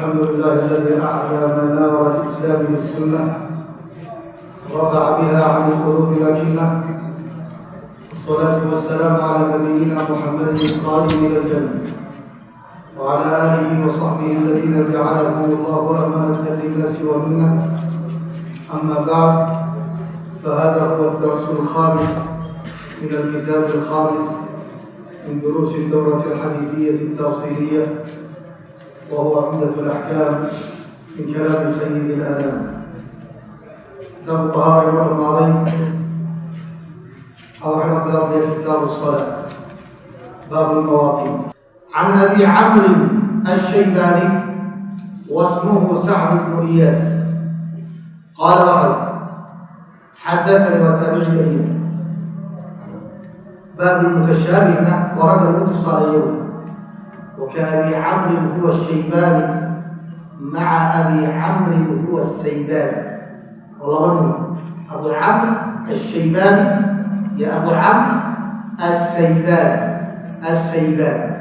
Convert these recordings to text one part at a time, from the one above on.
الحمد لله الذي أعلى أعلمنا الإسلام بالسنة رفع بها عن القلوب الأكلة والصلاة والسلام على نبينا محمد القائم إلى الجنة وعلى آله وصحبه الذين جعلهم الله أمانة للناس ومنا أما بعد فهذا هو الدرس الخامس من الكتاب الخامس من دروس الدورة الحديثية التأصيلية وهو عمدة الأحكام من كلام سيد الآدم كتاب الطهارة يوم الماضي أو احنا بلغنا كتاب الصلاة باب المواقيت عن أبي عمرو الشيباني واسمه سعد بن إياس قال وحد حدثني وتابعي إليه باب المتشابه ورد الاتصال يوم وكأبي عمرو هو الشيباني مع أبي عمرو هو السيباني والله أبو عمرو الشيباني يا أبو عمرو السيباني السيباني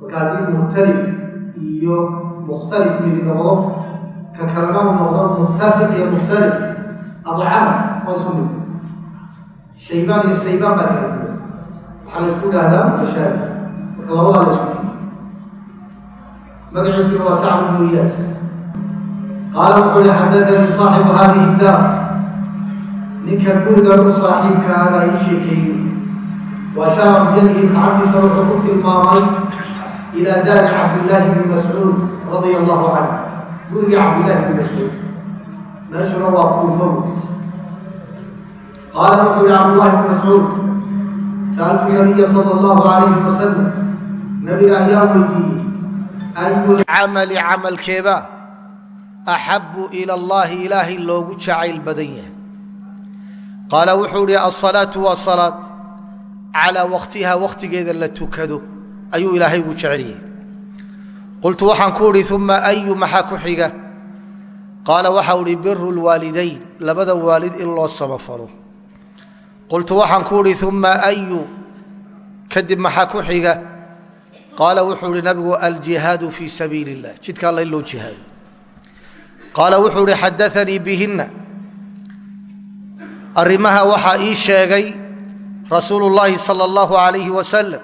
وكان مختلف iyo مختلف mid noqdo ka kalena u noqdo muttafiq iyo mukhtalif abu camr oo isku mid shaybaan iyo saybaan baa kala duwan waxaa la isku dhahdaa mutashaabih marka labadaa la isku magaciisuna waa sacd bnu iyaas qaala wuxuu uhi xadadanii saaxibu hadihi daar ninka gurigan u saaxiibka ah baa ii sheekeeyey wa ashaara biyadihi gacantiisa wuxuu ku tilmaamay ilaa daari cabdillaahi bni mascuud radia allahu canhu gurigii cabdillahi bni mascuud meeshuna waa kuufabu qaala wuxuu yihi cabdullahi bni mascuud sa'altu nabiya sala allahu calayhi wasalam nabiga ayaa weydiiyey camali camalkeebaa axabu ila allahi ilaahay loogu jacayl badan yahay. Qaala wuxuu idhi alsalaatu waa salaad calaa wakhtiha wakhtigeeda la tukado ayuu ilaahay ugu jeceliyey qultu waxaan ku idhi uma ayu maxaa ku xiga? Qaala waxau idhi biru lwaalidayn labada waalid in loo samafalo. Qultu waxaan ku idhi uma qaala wuxuu ihi nabigu aljihaadu fii sabiili اllah jidka alla in loo jihaado qaala wuxuu ihi xadaanii bihinna arrimaha waxaa ii sheegay rasuulu اllahi salى اllahu alayhi wasalam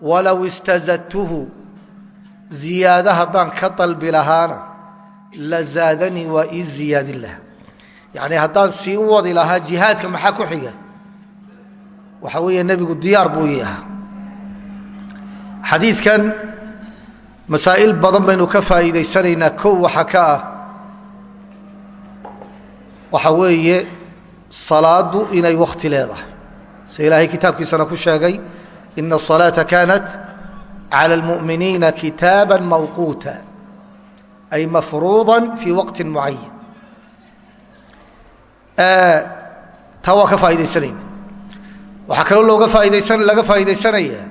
walow istazadtuhu ziyaado haddaan ka dalbi lahaana la zaadanii waa ii ziyaadin laha yacni haddaan sii u wadi lahaa jihaadka maxaa ku xiga waxa weeye nebigu diyaar buu ii ahaa xadiidkan masaa'il badan baynu ka faa'iidaysanaynaa kow waxa ka ah waxa weeye salaadu inay wakhti leedahay sida ilaahay kitaabkiisana ku sheegay ina الصalaaةa kanat calى اlmuؤminiina kitaaba mawquuta ay mafruuضa fii waqti mucayan taa waa ka faa'iidaysanayna waxaa kaloo looga faaiidaysan laga faa'iidaysanaya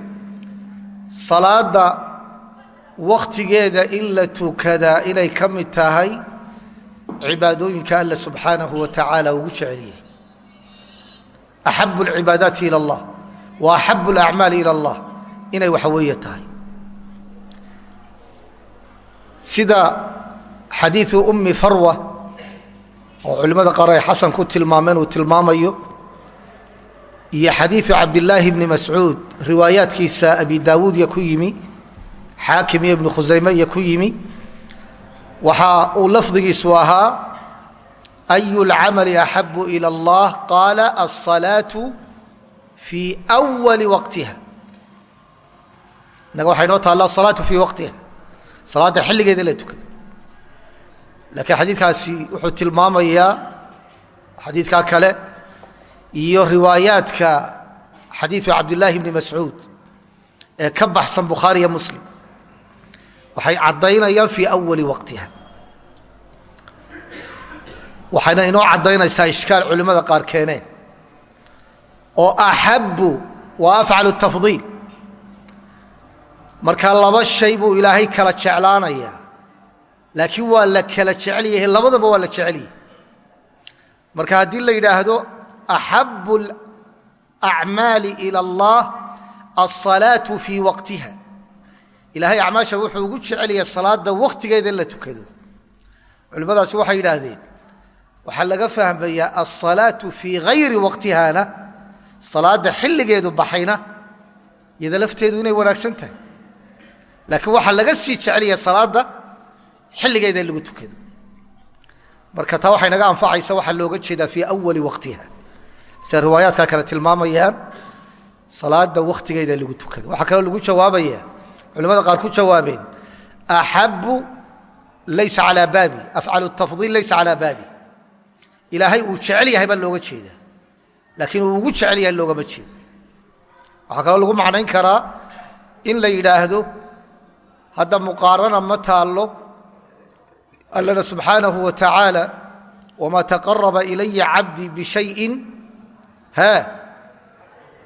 salaada wakhtigeeda in la tukadaa inay ka mid tahay cibaadooyinka alla subxaanahu wa tacaala ugu jeceliyey. Axabu alcibaadaati ila allah wa axabu alacmaali ila allah. Inay waxa weeye tahay. Sida xadiidu ummi farwa oo culimmada qaar ay xasan ku tilmaameen uu tilmaamayo iyo xadiiu cabdilaahi bni mascuud riwaayaadkiisa abi daawuud iyo ku yimi xaakim iyo ibnu khusayme iyo ku yimi waxa uu lafdigiisu ahaa ayu lcamali axabu ilى اllah qaala aلصalaaةu fii أwali waqtiha innaga waxay noo taalla asalaatu fii waqtiha salaadda xilligeeda la tukado laakiin xadiidkaasi wuxuu tilmaamayaa xadiidkaa kale iyo riwaayaadka xadiidu cabdillaahi bni mascuud ee ka baxsan bukhaariya muslim. Waxay caddaynayaan fii awali waqtiha. Waxayna inoo caddaynaysaa ishkaal culimmada qaar keeneen. Oo axabbu waa afcalu tafdiil marka laba shay buu ilaahay kala jeclaanayaa laakiin waa la kala jecel yahay labadaba waa la jecel yahay marka haddii la yidhaahdo axabu acmaali ilى اllah alsalaaةu fii waqtiha ilaahay acmaasha wuxuu ugu jecelyahay salaada wakhtigeeda in la tukado culimmadaasi waxay yidhaahdeen waxaa laga fahmayaa alsalaatu fii hayri waqtihana salaada xilligeedu baxayna iyada lafteedu inay wanaagsan tahay laakiin waxaa laga sii jecelyahay salaada xilligeeda in lagu tukado marka taa waxay naga anfacaysa waxaa looga jeedaa fii awali waqtiha sida riwaayaadka kale tilmaamayaan salaada wakhtigeeda lagu tukado. Waxaa kaloo lagu jawaabaya culamada qaar ku jawaabeen axabu laysa calaa baabi afcalu tafdiil laysa calaa baabi. Ilaahay uu jecel yahay baa looga jeedaa laakiin uu ugu jecel yahay loogama jeedo. Waxaa kaloo lagu macnayn karaa in la yidhaahdo hadda muqaarana ma taallo allana subxaanahu wa tacaala wma taqaraba ilaya cabdii bishayin ha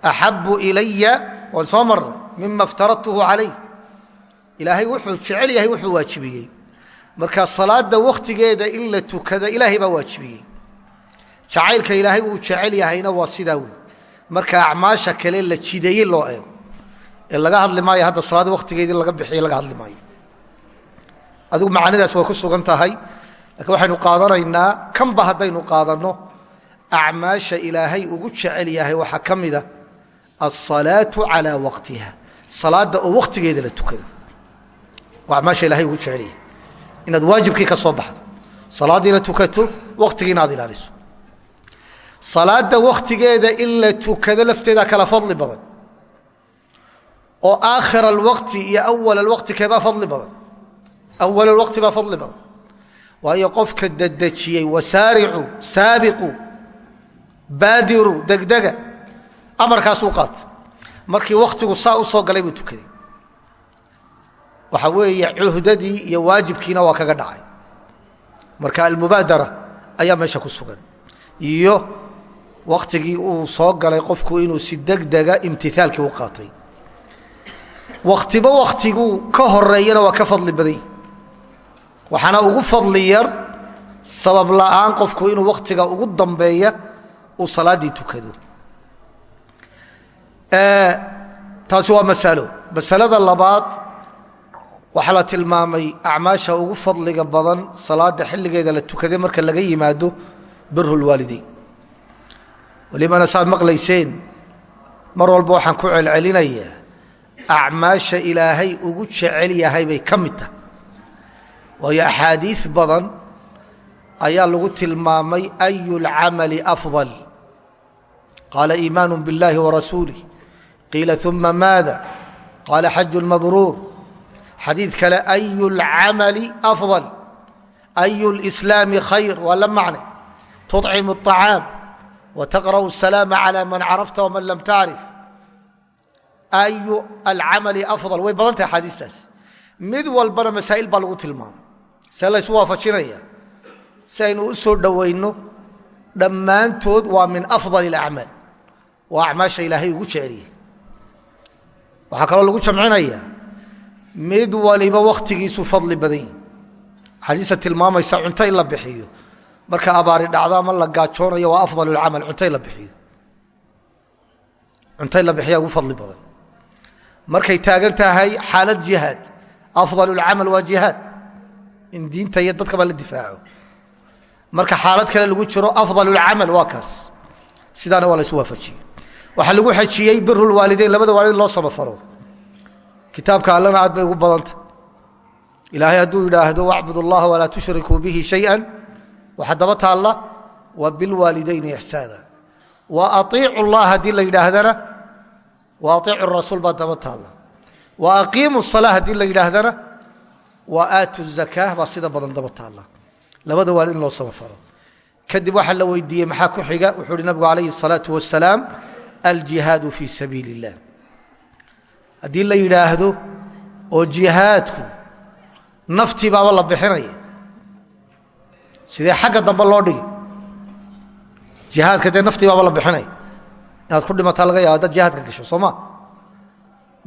axabu ilaya waan soo marnay mima iftaradtuhu calayh ilaahay wuxuu jecel yahay wuxuu waajibiyey. Marka salaada wakhtigeeda in la tukada ilaahay baa waajibiyey. Jacaylka ilaahay uu jecel yahayna waa sidaa wey marka acmaasha kale la jideeye loo eego. Ee laga hadli maayo hadda salaada wakhtigeedii laga bixiye laga hadli maayo. Adigu macaanidaas way ku sugan tahay lakiin waxaynu qaadanaynaa kanba haddaynu qaadanno acmaasha ilaahay ugu jecel yahay waxaa ka mida alsalaatu calaa waqtiha. Salaadda oo wakhtigeeda la tukado. Waa acmaasha ilahay ugu jecel yahay. Inaad waajibkii ka soo baxdo. Salaaddiina tukato wakhtigiina aad ilaaliso. Salaadda wakhtigeeda in la tukado lafteeda kala fadli badan. Oo aakhir alwaqti iyo awal alwaqti keebaa fadli badan? Awal alwaqti baa fadli badan. Waayo qofka dedejiyey wasaaricu saabiqu baadiru degdega amarkaasuu qaatay. Markii wakhtigu saa u soo galay buu tukaday. Waxa weeye cuhdadii iyo waajibkiina waa kaga dhacay. Marka almubaadara ayaa meesha ku sugan. Iyo wakhtigii uu soo galay qofku inuu si degdega imtiaalkii u qaatay. Wakhtiba wakhtiguu ka horeeyana waa ka fadli badany waxaana ugu fadli yar sabab la'aan qofku inuu wakhtiga ugu dambeeya uu salaaddii tukado. Taasi waa masalo. Masalada labaad waxaa la tilmaamay acmaasha ugu fadliga badan salaada xilligeeda la tukaday marka laga yimaado biru lwaalideyn walibana saad maqlayseen mar walba waxaan ku celcelinayaa acmaasha ilaahay ugu jecel yahay bay ka mid tahay. Waayo axaadiid badan ayaa lagu tilmaamay ayu اlcamali afضal qaala iimaanu biاllahi warasuulih qiila uma maada qaala xaju mabruur xadiid kale ayu اlcamali afضal ayu اlslaami khayr waa la macne tuطcimu الطacaam wtaqra'u الsalaama calى man carafta wman lam tacrif ayu alcamali afضal way badan tahay axaadiistaas mid walbana masaa'il baa lagu tilmaamay see laysu waafajinaya si aynu u soo dhowayno dhammaantood waa min afضal اlacmaal waa acmaasha ilaahay ugu jeceliyey waxaa kaloo lagu jamcinaya mid waliba wakhtigiisu fadli badan yihi xadiisa tilmaamaysa cunto in la bixiyo marka abaari dhacdo ama la gaajoonayo waa afضal اlcamal cunto in la bixiyo cunto in la bixiya ugu fadli badan markay taagan tahay xaalad jihaad afضal اlcamal waa jihaad in diinta iyo dadkaba la difaaco marka xaalad kale lagu jiro afضal اlcamal waa kaas sidaana waa la isu waafajiyey waxaa lagu xejiyey biru lwaalideyn labada waalid loo samafalo kitaabka allana aad bay ugu badanta ilaahay hadduu yidhaahdo wacbud اllaha walaa tushrikuu bihi shayئa waxaa daba taalla wa bilwaalidayni ixsaana wa aiicu اllah haddii la yidhaahdana wa aiicu rasuul baa daba taalla wa aqiimu الsalaa haddii la yidhaahdana wa aatu الzaka baa sida badan daba taalla labada waalid in loo samafalo kadib waxaa la weydiiyey maxaa ku xiga wuxuu uhi nabigu alayhi الsalaaةu wasalaam aljihaadu fii sabiili اllah haddii la yidhaahdo oo jihaadku naftii baaba la bixinaya sidee xagga dambe loo dhigi jihaadka dee naftii baaba la bixinaya inaad ku dhimataa laga yaaba dad jihaadka gasho soo ma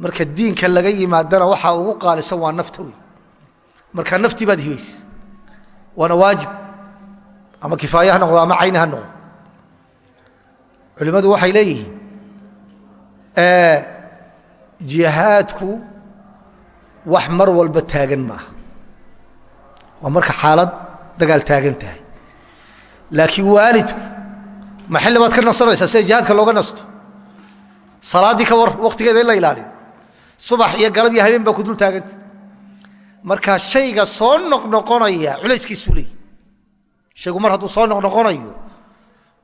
marka diinka laga yimaadana waxaa ugu qaalisan waa nafta wey marka naftii baad hibaysa waana waajib ama kifaaye ha noqdo ama cayni ha noqdo. Culimmadu waxay leeyihiin jihaadku wax mar walba taagan maaha. Waa marka xaalad dagaal taagan tahay. Laakiin waalidku ma xilli baad ka nasanaysaa sida jihaadka looga nasto. Salaaddii ka war wakhtigeeda in la ilaaliyo. Subax iyo galab iyo habeen baa ku dul taaganta marka shayga soo noqnoqonaya culayskiisuu leey shaygu mar hadduu soo noqnoqonayo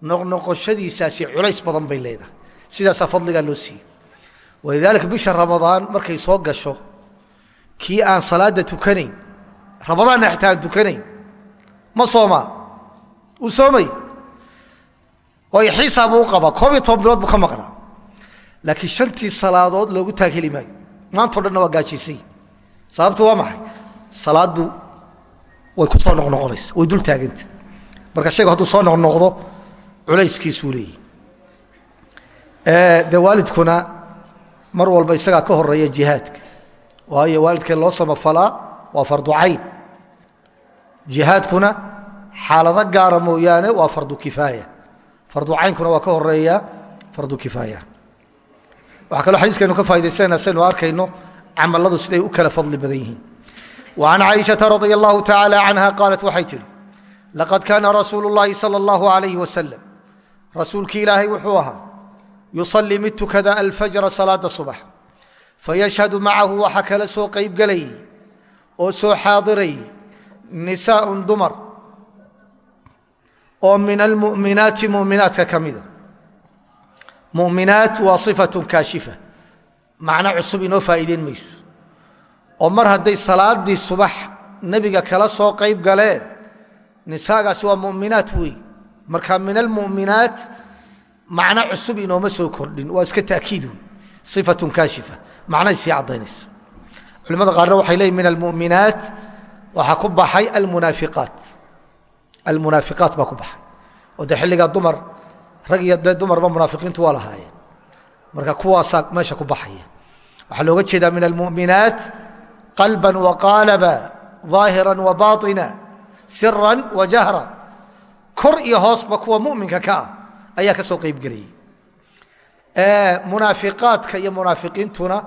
noqnoqoshadiisaasi culays badan bay leedahay. Sidaasaa fadligaa loo siiyey. Walidaalika bisha ramadaan markay soo gasho kii aan salaadda tukanayn ramadaanna xitaa tukanayn ma soomaa uu soomay? Waayo xiisaa buu u qabaa. Koob iyo toban bilood buu ka maqnaa. Laakiin shantii salaadood loogu taag heli maayo. Maantao dhanna waa gaajaysay sababtu waa maxay? Salaaddu way ku soo noqnoqonaysa way dul taaganta marka shaygu hadduu soo noqnoqdo culayskiisuu leeyahy dee waalidkuna mar walba isagaa ka horreeya jihaadka. Waayo waalidkee loo samafalaa waa fardu cayn. Jihaadkuna xaalado gaara mooyaane waa fardu kifaaya. Fardu caynkuna waa ka horreeya fardu kifaaya. Waxaa kaloo xadiiskaynu ka faaidaysana saynu arkayno camaladu siday u kala fadli badan yihiin. Wa an caaishaa radia allahu tacaala canha qaalat waxay tidhi laqad kaana rasuulu اllahi sala allahu alayh wasalam rasuulkii ilaahay wuxuu ahaa yusallii mid tukada alfajra salaada subax fayashhadu macahu waxaa kala soo qaybgelayay oo soo xaadirayay nisaaun dumar oo min almu'minaati muminaadka ka mida ah. muminaat waa sifatun kaashifa macno cusub inoo faa'iideyn mayso. oo mar hadday salaadii subax nebiga kala soo qayb galeen nisaagaasi waa muminaat wey marka min almuminaat macno cusub inooma soo kordhin. Waa iska taakiid wey ifatun kaashifa. Macnay sii caddaynaysa. Culimada qaarna waxay leeyiin min almuminaat waxaa ku baxay almunaafiqaat. Almunaafiqaat baa ku baxay. Oo dee xilligaa dumar rag iyo dumarba munaafiqiintu waa lahaayeen. Marka kuwaasaa meesha ku baxaya waxaa looga jeedaa min almuminaat qalba waqaalaba ظaahira wabaطina sira wajahra kor iyo hoosba kuwa muminka ka ah ayaa ka soo qayb gelayay munaafiqaadka iyo munaafiqiintuna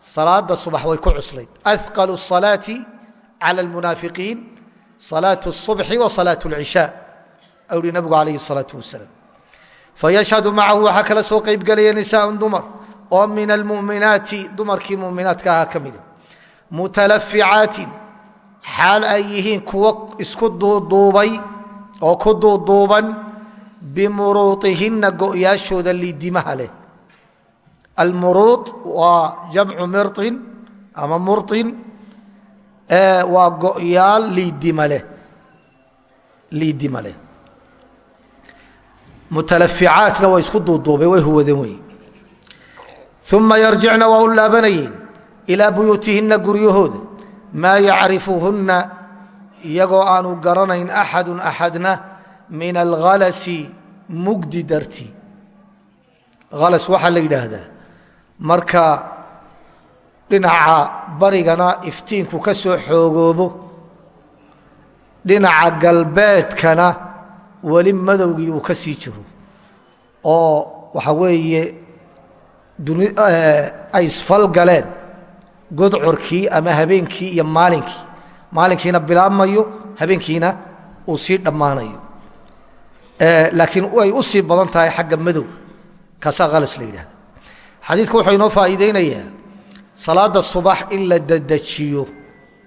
salaada subax way ku cuslayd aثqل الصalaaةi calى اlmunaafiqiin salaaة الصubحi wa salaaة اlcishaء u hi nabigu alayh الsalaaة wasalaam fayashhadu macahu waxaa kala soo qayb gelaya nisaaء dumar oo min almuminaati dumarkii muminaadka ahaa ka mida mutalaficaatin xaal ay yihiin kuwo isku duuduubay oo ku duuduuban bimuruuihinna go'yaashooda liidimaha leh. Almuruud waa jamcu mirin ama murin waa go'yaal liidima leh mutalaficaatna way isku duuduubay way huwadan wey uma yarjicna waa u laabanayeen ilaa buyuutihinna guryahooda maa yacrifuhunna iyagoo aanu garanayn axadun axadna min alhalasi mugdi darti halas waxaa la yidhaahdaa marka dhinaca barigana iftiinku ka soo xoogoobo dhinaca galbeedkana weli madowgii uu ka sii jiro oo waxa weeye ay isfalgaleen godcorkii ama habeenkii iyo maalinkii. Maalinkiina bilaabmayo habeenkiina uu sii dhammaanayo. Laakiin ay u sii badan tahay xagga madow. Kaasaa halas la yidhahda xadiidku wuxuu inoo faa'iideynayaa salaadda subax in la dedejiyo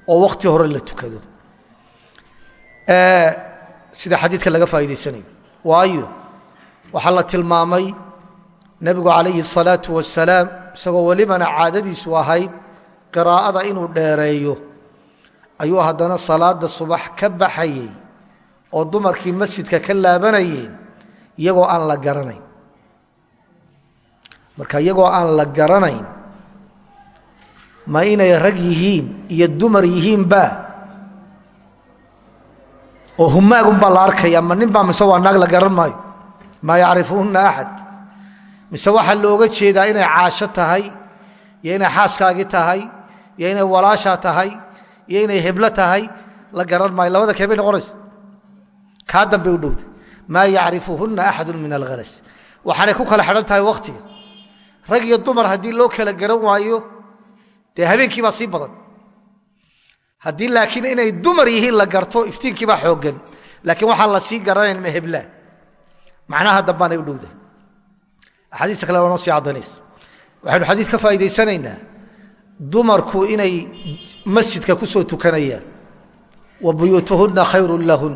oo wakhti hore la tukado. Sida xadiidka laga faa'iidaysanayo waayo waxaa la tilmaamay nabigu calayhi الsalaau wasalaam isagoo welibana caadadiisu ahayd qiraa'ada inuu dheereeyo ayuu haddana salaada subax ka baxayey oo dumarkii masjidka ka laabanayeen iyagoo aan la garanayn. Marka iyagoo aan la garanayn ma inay rag yihiin iyo dumar yihiinba oo humaagunbaa la arkaya ma nin baa mise waa naag la garan maayo? Maa yacrifuhunna axad mise waxaa looga jeedaa inay caasho tahay iyo inay xaaskaagii tahay iyo inay walaashaa tahay iyo inay heblo tahay la garan maayo. Labada keebay noqonaysa? Kaa dambe u dhowda. Maa yacrifuhunna axadu min alhalas waxaanay ku kala xidhan tahay wakhtiga rag iyo dumar haddii loo kala garan waayo dee habeenkii baa sii badan. Haddii laakiin inay dumar yihiin la garto iftiinkiibaa xooggan. Laakiin waxaan la sii garanayn maheblaan macnaha dambaanay u dhowda axaadiista kale waanoo sii caddanaysa waxaynu xadiid ka faa'iidaysanaynaa dumarku inay masjidka ku soo tukanayaan. Wa buyuutuhunna khayrun lahun.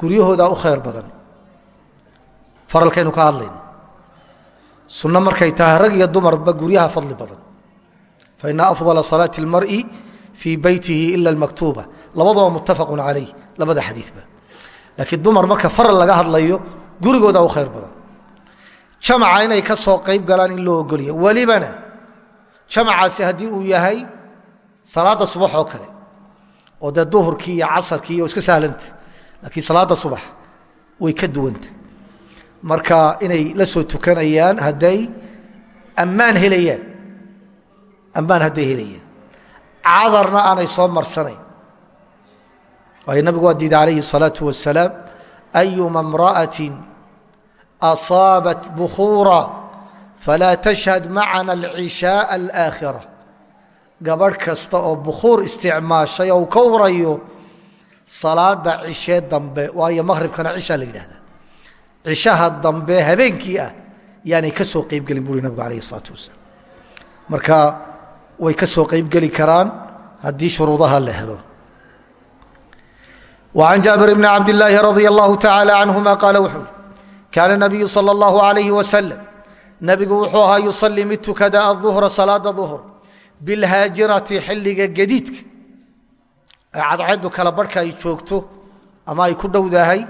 Guryahoodaa u khayr badan. Faralkaynu ka hadlayno sunno markay tahay rag iyo dumarba guryaha fadli badan. Fa ina afdala salaati اlmar'i fii beytihi ila اlmaktuuba labadaba muttafaqun calayh labada xadiidba laakiin dumar marka faral laga hadlayo gurigoodaa u khayr badan jamaca inay ka soo qayb galaan in loo ogolya welibana jamacaasi haddii uu yahay salaadda subax oo kale oo dee duhurkii iyo casarkii iyo iska sahlanta laakiin salaadda subax way ka duwanta marka inay la soo tukanayaan hadday ammaan helayaan ammaan hadday helayaan cadarna aanay soo marsanayn waayo nabigu waa diiday calayhi الsalaaةu wasalaam ayuma اmra'aةi asaabat bukhuura falaa tashhad macana alcishaaء alآakhira gabadh kasta oo bukhuur isticmaashay oo uu ka urayo salaada cishee dambe waayo maqhribkana cishaa la yidhahda cishaha dambe habeenkii ah yaanay ka soo qeybgelin buuri nabigu alayh الsalaatu wasalaam marka way ka soo qeybgeli karaan haddii shuruudaha la helo وعن jابر بن عبد اللahi رضي الله تعالى عنهma qاaل wuxuu kاn النبiyu slى الله عليه وسلم nabigu wuxuu ahaa yuصلي mid tukada الظهر salaada ظهر bاlhaajirati xiliga gediidka ee cadceedu kala barhka ay joogto ama ay ku dhowdahay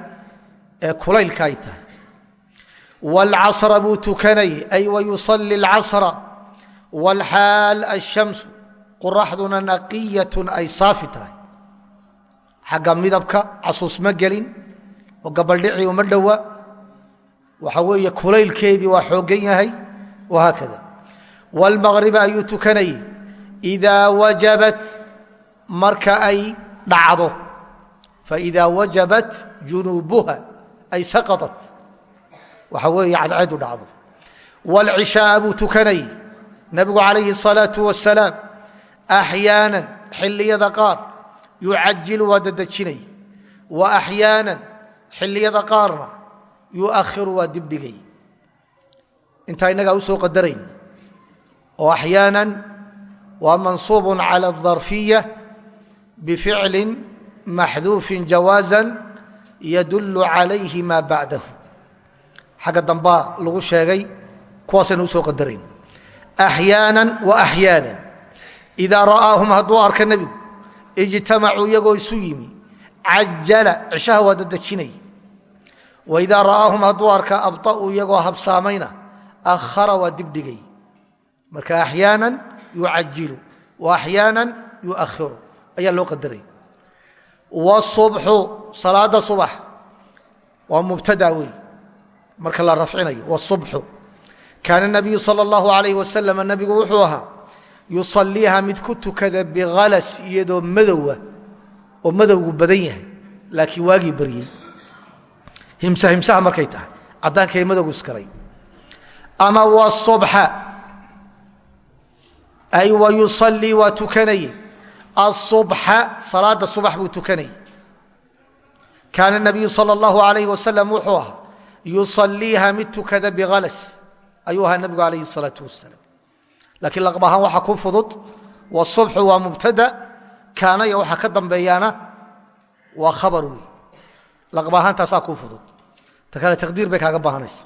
ee kulaylka ay tahay wاlcasra buu tukanayay ay wayuصلي الcasra wاlxaal الشhamsu qoraxduna naqiyaة ay saafi tahay xagga midabka casuus ma gelin oo gabaldhici uma dhowa waxa weeye kulaylkeedii waa xooggan yahay wahaakada wاlmaqriba ayuu tukanayay idaa wajabat marka ay dhacdo faidaa wajabat junuubuha ay saqaطat waxa weeye cadceedu dhacdo wاlcishaaa buu tukanayay nabigu calayhi الsalaaةu wasalaam axyaana xilliyada qaar yucajilu waa dadejinay wa axyaana xilliyada qaarna yuakhiru waa dibdhigay intaa innagaa u soo qadarayn oo axyaana waa mansuub calى الظarfiya bificli maxduufi jawaaza yadul calayhi ma bacdahu xagga dambaa lagu sheegay kuwaasaynu usoo qadarayn axyaana wa axyaana idaa ra'aahum hadduu arka nebigu ijtamacuu iyagoo isu yimi cajala cishaha waa dadejinay waidaa ra'aahum hadduu arka abطa'uu iyagoo habsaamayna akhara waa dibdhigay marka axyaana yucajilu wa axyaana yuakhiru ayaa loo qadaray wاsubxu salaada subax waa mubtada wey marka la rafcinayo wاsubxu kaana nabiyu salى اllahu alayh wasalam nabigu wuxuu ahaa yusaliiha mid ku tukada bikhalas iyadoo madowa oo madowgu badan yahay laakiin waagii baryey himsahimsaha markay tahay. Caddaankay madowgu iskalay ama wsubxa ay wa yusalii waa tukanaye asubxa salaada subax buu tukanayey kaana nabiyu sala allahu alayh wasalam wuxuu ahaa yusaliiha mid tukada bihalas ayuu ahaa nabigu alayhi salaau wasalaam laakiin laqab ahaan waxaa fudud wasubxu waa mubtada. Kaanaya waxaa ka dambeeyaana waa khabar wey laqab ahaan taasaa ku fudud ta kale taqdiir bay kaaga baahanaysa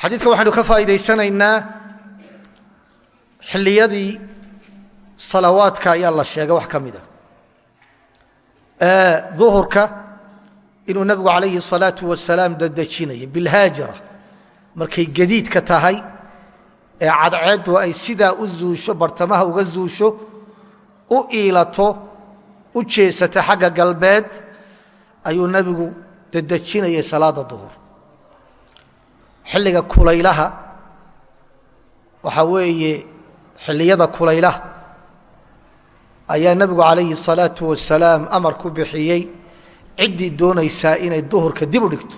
xadiidka waxaynu ka faa'iidaysanaynaa xilliyadii salawaadka ayaa la sheega wax ka mid a duhurka inuu nabigu calayhi الsalaau wasalaam dadejinayay bilhaajira markay gadiidka tahay ee cadceeddu ay sidaa u zuusho bartamaha uga zuusho u iilato u jeesato xagga galbeed ayuu nebigu dedejinayay salaada duhur xilliga kulaylaha waxaa weeye xilliyada kulaylaha ayaa nebigu calayhi الsalaatu wasalaam amar ku bixiyey ciddii doonaysaa inay duhurka dib u dhigto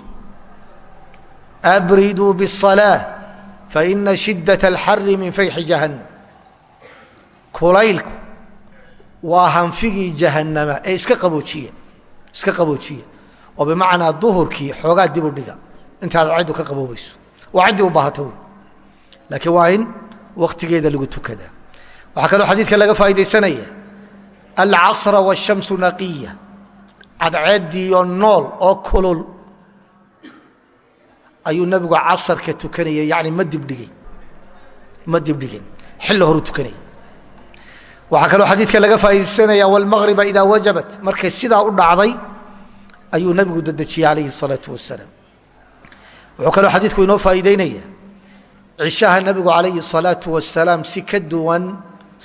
abriduu bالصalaaة faina shidaة اlxari min fayxi jahannam kulaylku waa hanfigii jahannama ee iska qaboojiya iska qaboojiya oo bimacnaa duhurkii xoogaa dib u dhiga. Intaad ciddu ka qaboobayso. Waa ciddii u baahata wey. Laakiin waa in wakhtigeeda lagu tukadaa waxaa kaloo xadiidka laga faa'idaysanaya alcasra waashamsu naqiya. Cadceediiyo nool oo kulul ayuu nebigu casarka tukanayay yani ma dibdhigay ma dibdhigin xilli horu tukanayay. Waxaa kaloo xadiidka laga faa'idaysanaya wاlmagriba idaa wajabat. Markay sidaa u dhacday ayuu nebigu dedejiyey calayhi الsalaaةu wasalaam wuxuu kaloo xadiidku inoo faa'iideynaya cishaha nebigu calayhi الsalaaةu wasalaam si ka duwan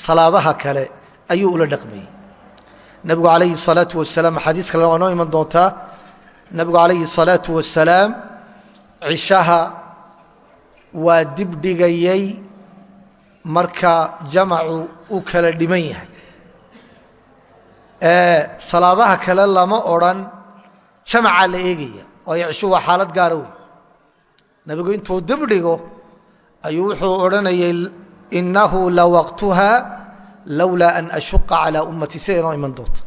salaadaha kale ayuu ula dhaqmayey nebigu calayhi الsalaaةu wasalaam axaadiis kalena waa noo iman doontaa nebigu calayhi الsalaaةu wasalaam cishaha waa dibdhigayey marka jamacu u kala dhiman yahay salaadaha kale lama odrhan jamacaa la eegaya. Oo yacshu waa xaalad gaara wey nabigu intuu dibdhigo ayuu wuxuu odhanayay inahu lawaqtuha lowlaa an ashuqa calaa ummati. Sida inoo iman doonta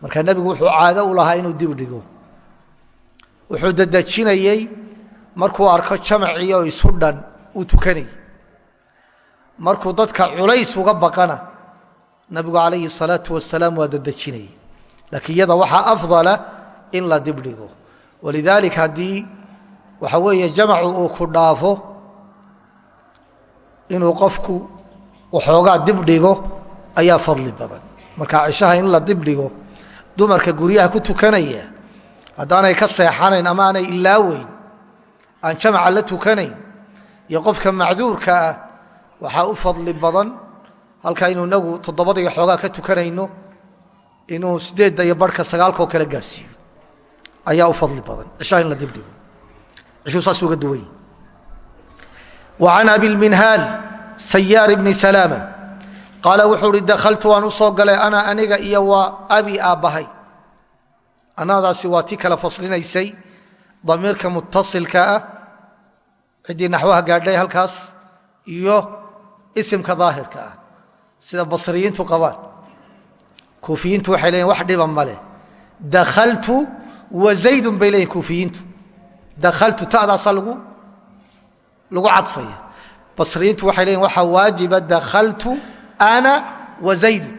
marka nebigu wuxuu caado u lahaa inuu dibdhigo wuxuu dedejinayey markuu arko jamacii oo isu dhan uu tukanayay markuu dadka culays uga baqana nabigu calayhi الsalaau wasalaam waa dedejinayey laakiin iyada waxaa afdala in la dibdhigo. Walidaalika haddii waxa weeye jamacu uu ku dhaafo inuu qofku waxoogaa dibdhigo ayaa fadli badan. Marka cishaha in la dibdhigo dumarka guryaha ku tukanaya haddaanay ka seexanayn ama aanay ilaaweyn aan jamaca la tukanayn iyo qofka macduurka ah waxaa u fadli badan halkaa inuu inagu toddobada iyo xoogaa ka tukanayno inuu sideedda iyo barhka sagaalkoo kale gaadhsiiyo ayaa u fadli badan. Cishaha in la dibdhigo. Cishuu saas uga duwan wa can abilminhaal sayaar bni salaama qaala wuxuu uhi dakhaltu waan u galay ana aniga iyo waa abi aabbahay. Anadaasi waa tii kala faslinaysay damiirka mutasilka ah ciddii naxwaha gaadhay halkaas iyo isimka daahirka ah sida basriyiintu qabaan. Kuufiyiintu waxay leeyiin wax dhiba male dakhaltu wa zaydun bay leeyihin kuufiyiintu dakhaltu ta'daasaa lagu lagu cadfaya basriyiintu waxay leeyihin waxaa waajiba dakhaltu ana wa zaydu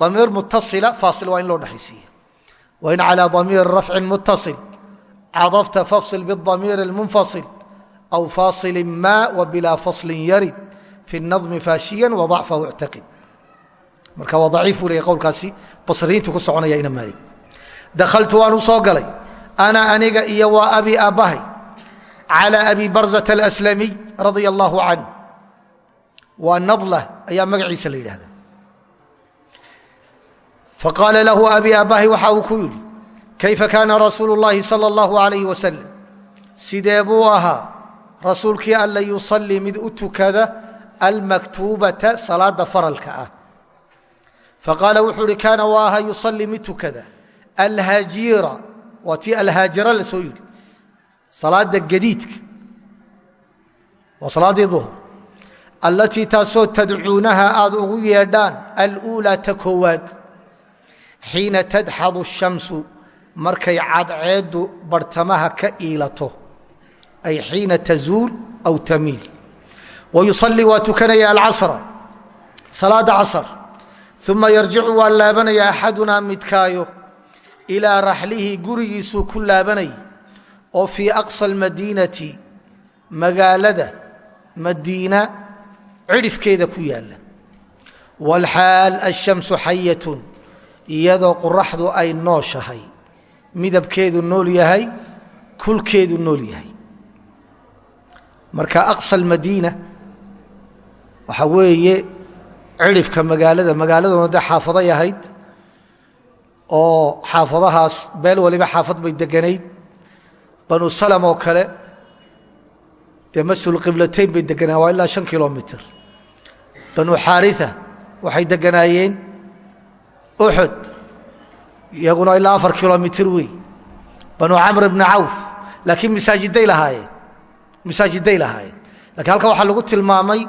damiir mutasila faasil waa in loo dhexaysiiya wain calى damiir rafci mutaصil cadafta fafsil bاdamiir اlmunfaصil aw faصili ma wbilaa faصli yarid fi الnaظmi faashiya وضacfahu اctaqid marka waa daciif buu leeyay qowlkaasi basriyiintu ku soconaya ina maalik dakhaltu waan u soo galay ana aniga iyo waa abi aabbahay calى abi barzaة اlأslamiy radia اllahu canh waa nadla ayaa magaciisa la yidhahda faqaala lahu abi aabbahay waxa uu ku yidhi kayfa kaana rasuulu اllahi salى اllahu alayh wasalam sidee buu ahaa rasuulkii alla yusalii mid u tukada almaktuubata salaada faralka ah faqaala wuxuu uhi kaana waa ahaa yusalii mid tukada alhajiira waa tii alhaajira la soo yidhi. Salaada gadiidka. Waa salaaddii duhr allatii taasoo tadcuunaha aad ugu yeedhaan aluulaa ta koowaad. Xiina tadxadu shamsu. Markay cadceeddu barhtamaha ka iilato. Ay xiina tazuul aw tamiil. Wa yusalii waa tukanaya alcasra. Salaada casr. Uma yarjicu waa laabanaya axadunaa midkaayo ilaa raxlihi gurigiisuu ku laabanaya oo fii aqsa almadiinati magaalada madiina cidhifkeeda ku yaalla. Wاlxaal ashamsu xayatun iyadoo qoraxdu ay nooshahay midabkeedu nool yahay kulkeedu nool yahay. Marka aqsa almadiina waxaa weeye cidhifka magaalada magaaladuna dee xaafaday ahayd oo xaafadahaas beel waliba xaafad bay deganayd. Banu salam oo kale dee masul qiblatayn bay deganaan waa ilaa shan kilomitr banu xaaria waxay deganaayeen uxud iyaguna ilaa afar kilomitr wey banu camr bni cawf laakiin masaajiday lahaayeen masaajiday lahaayeen. Lakiin halkan waxaa lagu tilmaamay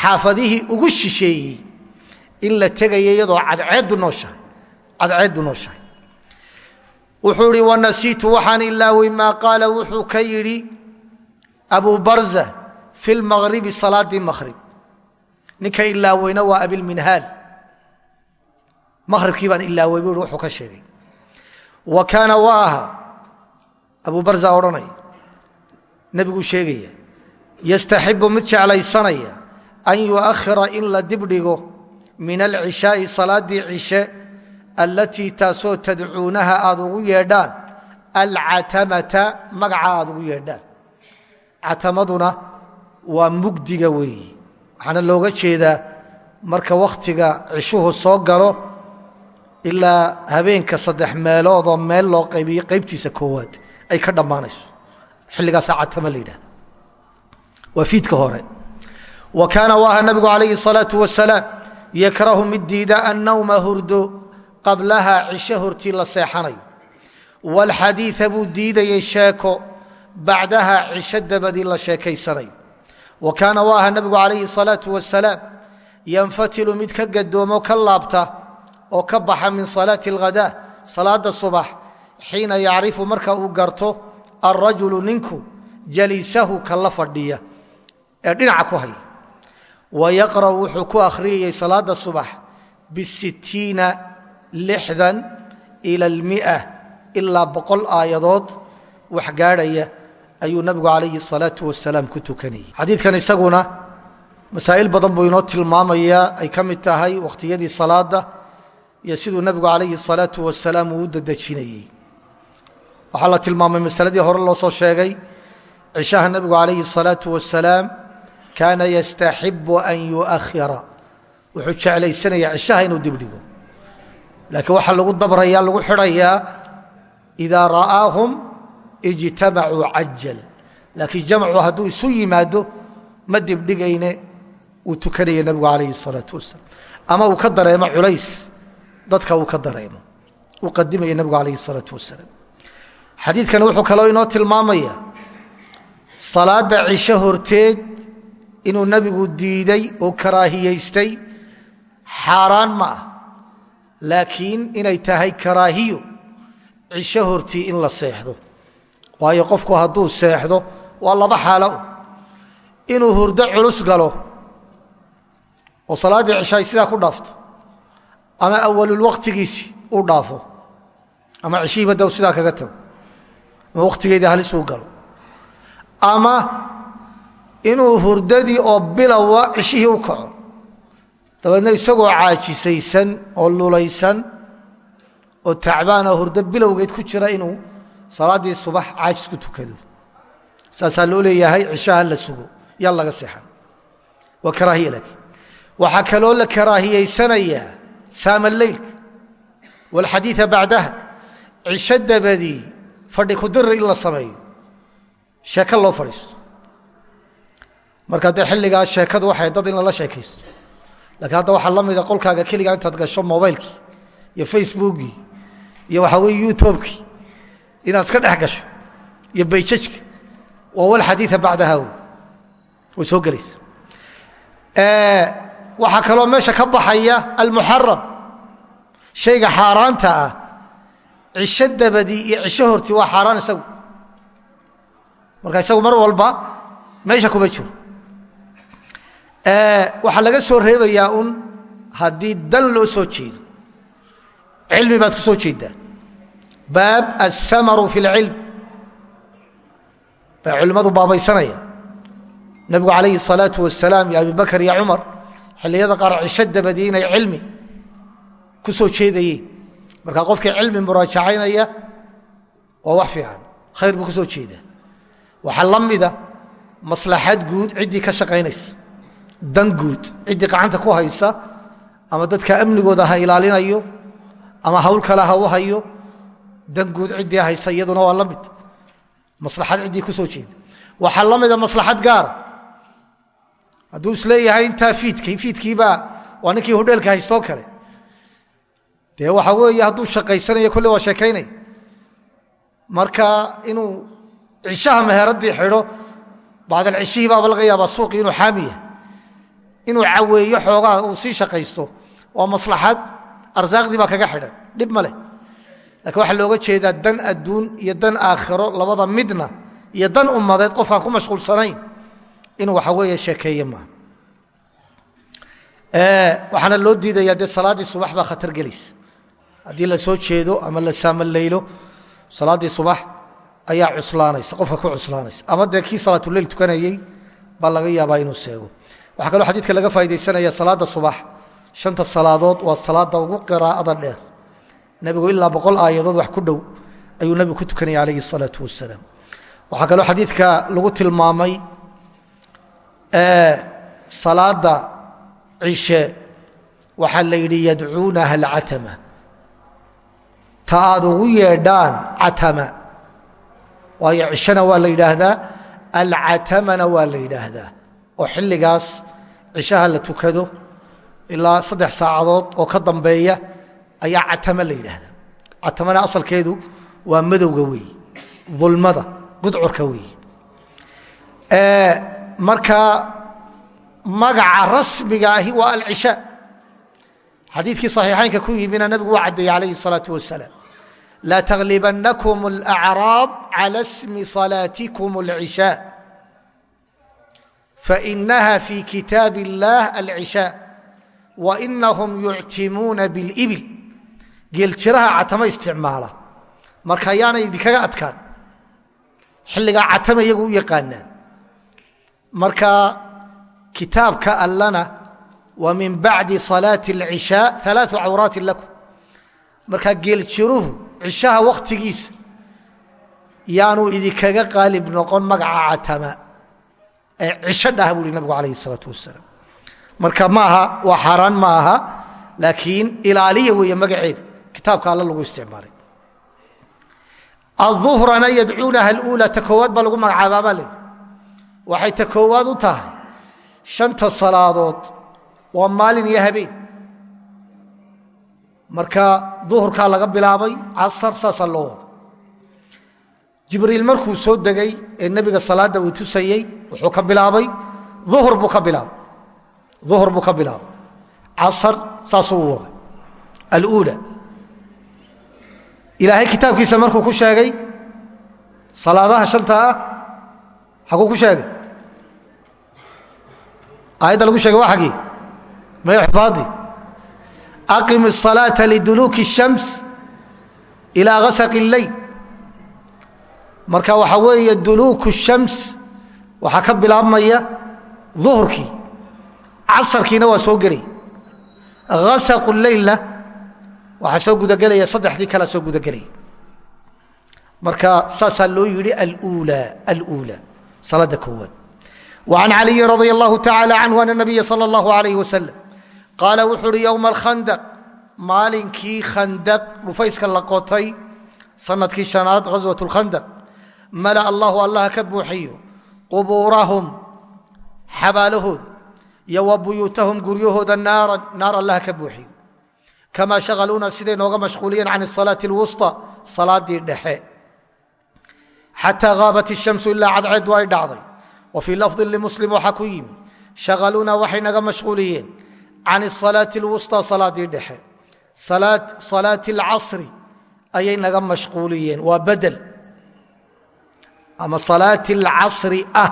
xaafadihii ugu shisheeyey in la tegaya iyadoo cadceeddu nooshahay cadceeddu nooshahay. Wuxuu ihi wanasiitu waxaan ilaawey maa qaala wuxuu ka yidhi abu barza fi lmaqribi salaadii maqhrib ninka ilaaweyna waa abilminhaal maqhribkii baan ilaawey buu wuxuu ka sheegay. Wa kaana waa ahaa abu barza odhanaya nebiguu sheegaya yastaxibu mid jeclaysanaya an yuakhira in la dibdhigo min alcishaai salaaddii cishe allatii taasoo tadcuunaha aad ugu yeedhaan alcatamata magaca aad ugu yeedhaan. Catamaduna waa mugdiga weeyi. Waxaana looga jeedaa marka wakhtiga cishuhu soo galo ilaa habeenka saddex meeloodoo meel loo qaybiyo qaybtiisa koowaad ay ka dhammaanayso. Xilligaasaa catama la yidhahda waa fiidka hore. Wa kaana waaha nabigu calayhi salaau wasalaam yakrahu mid diida qablaha cisho hortii la seexanayo. Waalxadiia buu diidayay sheeko bacdaha cisho dabadii la sheekaysanayo. Wa kaana waaha nabigu calayhi salaau wasalaam yanfatilu mid ka gadoomo ka laabta oo ka baxa min salaati alghadaa salaada subax xiina yacrifu marka uu garto alrajulu ninku jaliisahu ka la fadhiya. Ee dhinaca ku haya. Wa yaqra'u wuxuu ku akhriyayay salaada subax bisittiina lixdan ila almia ilaa boqol aayadood wax gaadhaya ayuu nabigu calayhi salaau wasalaam ku tukanayay. Xadiidkan isaguna masaa'il badan buu inoo tilmaamayaa ay ka mid tahay wakhtiyadii salaadda iyo siduu nabigu calayhi salaau wasalaam uu u dadejinayey waxaa la tilmaamay masaladii hore loo soo sheegay cishaha nabigu calayhi الsalaau wasalaam kaana yastaxibu an yuakhira. Wuxuu jeclaysanaya cishaha inuu dibdhigo laakiin waxaa lagu dabraya lagu xidhayaa idaa ra'aahum ijtamacuu cajal laakiin jamcu hadduu isu yimaado ma dibdhigayne uu tukanaya nabigu calayhi الsalaaةu wasalaam ama uu ka dareemo culays dadka uu ka dareemo uu qadimaya nabigu calayhi الsalaaةu wasalaam xadiidkani wuxuu kaloo inoo tilmaamaya salaada cisho horteed inuu nebigu diiday oo karaahiyaystay xaaraan ma ah laakiin inay tahay karaahiyo cisho hortii in la seexdo. Waayo qofku hadduu seexdo waa laba xaalo. Inuu hurdo culus galo oo salaaddii cisho ay sidaa ku dhaafto ama awalulwaqtigiisi uu dhaafo ama cishihiiba daw sidaa kaga tago ama wakhtigeedii halis uu galo. Ama inuu hurdadii oo bilowa cishihii u kaco dabeedna isagoo caajisaysan oo lulaysan oo tacbaanoo hurdo bilowgeed ku jira inuu salaaddii subax caajis ku tukado. Saasaa loo leeyahay cishaha la sugo yaan laga seexan. Waa karaahiya laakiin. Waxaa kaloo la karaahiyaysanayaa saama leylka waalxadiia bacdaha cisho dabadii fadhi kudiri in la sameeyo. Sheeko loo fadhiisto. Marka dee xilligaa sheekadu waxay dad in lala sheekaysto laakiin hadda waxaa la mida qolkaaga keligaa intaad gasho mobaylkii iyo facebookii iyo waxaa weye youtubekii inaad iska dhex gasho iyo bayjajka waa walxadiia bacdaha wey way soo gelaysa. Waxaa kaloo meesha ka baxaya almuxaram shayga xaaraanta ah cisho dabadii iyo cisho hortii waa xaaraan isagu. Marka isagu mar walba meesha kuma jiro waxaa laga soo reebayaa un haddii dan loo soo jeedo cilmi baad ku soo jeedaa baab asamaru fi اlcilm baa culimmadu baabaysanaya nabigu calayhi الsalaaةu wasalaam iyo abibakr iyo cumar xilliyada qaar cisho dabadii inay cilmi ku soo jeedayeen marka qofkii cilmi muraajacaynaya waa wax fiican khayr buu ku soo jeedaa waxaa la mida maslaxad guud ciddii ka shaqaynaysa dan guud. Ciddii gacanta ku haysa ama dadka amnigooda ha ilaalinayo ama hawl kale ha u hayo dan guud ciddii haysa iyaduna waa la mid. Maslaxad ciddii ku soo jeeda waxaa la mida maslaxad gaara hadduu is leeyahay intaa fiidkii fiidkiibaa waa ninkii hodheelka haystoo kale. Dee waxa weeye hadduu shaqaysanayo kolle waa sheekaynaya marka inuu cishaha meheradii xidho bacdal cishihii baaba laga yaabaa suuqii inuu xaamiya inuu caweeyo xoogaa uu sii shaqaysto waa maslaxad arsaaqdii baa kaga xidhan dhib ma leh. Lakiin waxaa looga jeedaa dan adduun iyo dan aakhiro labada midna iyo dan ummadeed qofkaan ku mashquulsanayn inuu waxa weeye sheekeeye maaha waxaana loo diidayaa dee salaaddii subax baa khatar gelaysa haddii la soo jeedo ama la saamaleylo salaaddii subax ayaa cuslaanaysa qofka ku cuslaanaysa. Ama dee kii salaatuleyl tukanayey baa laga yaabaa inuu seego waxaa kaloo xadiidka laga faa'idaysanaya salaadda subax. Shanta salaadood waa salaada ugu qiraa'ada dheer. Nebigu ilaa boqol aayadood wax ku dhow ayuu nebigu ku tukanaya calayhi الsalaatu wasalaam waxaa kaloo xadiidka lagu tilmaamay salaada cishe waxaa la yidhi yadcuunaha alcatama. Ta aad ugu yeedhaan catama. Waayo cishena waa la yidhaahdaa alcatamana waa la yidhaahdaa oo xilligaas cishaha la tukado ilaa saddex saacadood oo ka dambeeya ayaa catama la yidhaahdaa catamana asalkeedu waa madowga weeye ulmada gudcurka weeye marka magaca rasmiga ahi waa alcishaa xadiidkii صaxiixaynka ku yimina nabigu waa caddeeyey alayh الsalaaة wasalaam laa taglibanakum اlأcraab calى smi salaatikum اlcishaa fainaha fi kitaab اllah alcishaa wainahum yuctimuuna biاlbil geeljiraha catama isticmaala marka ayaanay idinkaga adkaan xilligaa catama iyagu u yaqaanaan marka kitaabka allana waa min bacdi salaaةi اlcishaa ثalaaثu cawraati lakum marka geeljiruhu cishaha wakhtigiisa yaanu idinkaga qaalib noqon magaca catama ee cisho dhah buu hi nabigu alayh الsalaaة wasalaam marka ma aha waa xaaraan ma aha laakiin ilaaliya weeye magaceeda kitaabka alla lagu isticmaalay aلظuhrana yadcuunaha اlأulى ta koowaad baa lagu magacaabaa le waxay ta koowaad u tahay shanta salaadood waa maalin iyo habeen marka duhurkaa laga bilaabay casar saasaa loo wado jibriil markuu soo degay ee nebiga salaadda uu tusayey wuxuu ka bilaabay uhur buu ka bilaabay duhur buu ka bilaabay casar saasuu u waday aluula ilaahay kitaabkiisa markuu ku sheegay salaadaha shanta ah xaguu ku sheegay aayadda lagu sheegay waa xagii may xufaadii aqim الصalaaةa liduluuki الshams ilaa gasaqi اleyl marka waxaa weeye duluuku الshams waxaa ka bilaabmaya duhurkii casarkiina waa soo gelaya gasaqu leylna waxaa soo gudagelaya saddexdii kalea soo gudagelaya marka saasaa loo yidhi alula alula salaada koowaad وعن علي رضي الله تعالى عنه أن النبي صلى الله عليه وسلم قال wuxuu uhi يوم الkhandق maalinkii khandq dhufayska la qotay sanadkii شhanaad غaswaة الkhandq malأ allahu allah ka buuxiyo qubuurahum xabaalahooda iyo wa buyuutahum guryahooda naaran naar allah ka buuxiyo kama shagaluuna siday nooga mashquuliyeen can الصalaaةi الwusطى salaadii dhexe xatىa غaabat الشhamsu ilaa cadceedu ay dhacday wa fii lafdi limuslim waxaa ku yimi shagaluuna waxay naga mashquuliyeen can الصalaaةi اlwusطى salaadii dhexe salaati اlcasri ayay naga mashquuliyeen waa bedel ama salaati اlcasri ah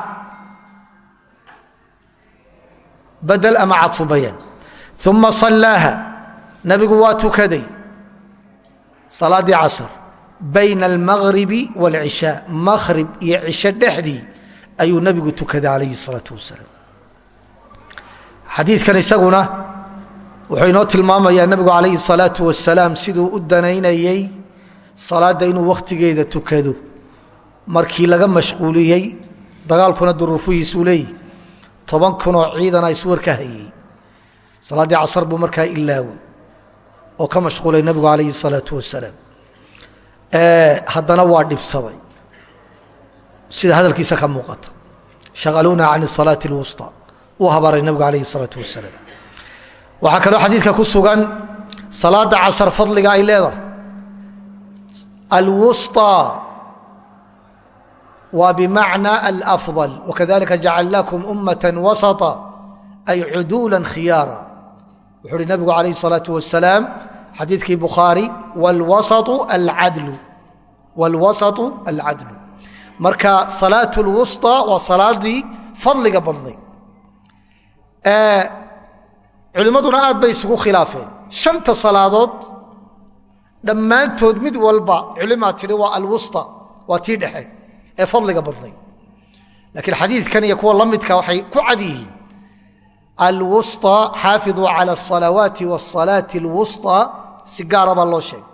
bedel ama cadfu bayaan uma صalaaha nabigu waa tukaday salaaddii casr bayna almagribi wاlcishaa magrib iyo cisho dhexdii ayuu nabigu tukaday calayhi الsalaaةu wasalaam xadiidkan isaguna wuxuu inoo tilmaamayaa nebigu calayhi الsalaaةu wasalaam siduu u danaynayey salaadda inuu wakhtigeeda tukado markii laga mashquuliyey dagaalkuna duruufihiisuu leeyihi toban kunoo ciidana iswar ka hayey salaaddii casar buu markaa ilaawey oo ka mashquulay nebigu calayhi الsalaaةu wasalaam haddana waa dhibsaday sida hadalkiisa ka muuqata shagaluuna can الsalaaةi اlwusطى uu habaaray nebigu alayh الsalaaةu wasalaam waxaa kaloo xadiidka ku sugan salaada casar fadliga ay leedahay alwusطى waa bimacna alأfضل wakadalika jacalnakum umaة wasaطa ay cuduula khiyaara wuxuu uhi nabigu calayh الsalaaةu wasalaam xadiidkii bukhaari wاlwasaطu alcadlu marka salaaة اlwusطى waa salaadii fadliga badnayd culimmaduna aad bay isugu khilaafeen shanta salaadood dhammaantood mid walba culimaa tidhi waa alwusطى waa tii dhexe ee fadliga badnayd laakiin xadiidkan iyo kuwa la midka waxay ku cad yihiin alwusطى xaafiduu calى الصalawaati wالصalaaةi اlwusطى si gaara baa loo sheegay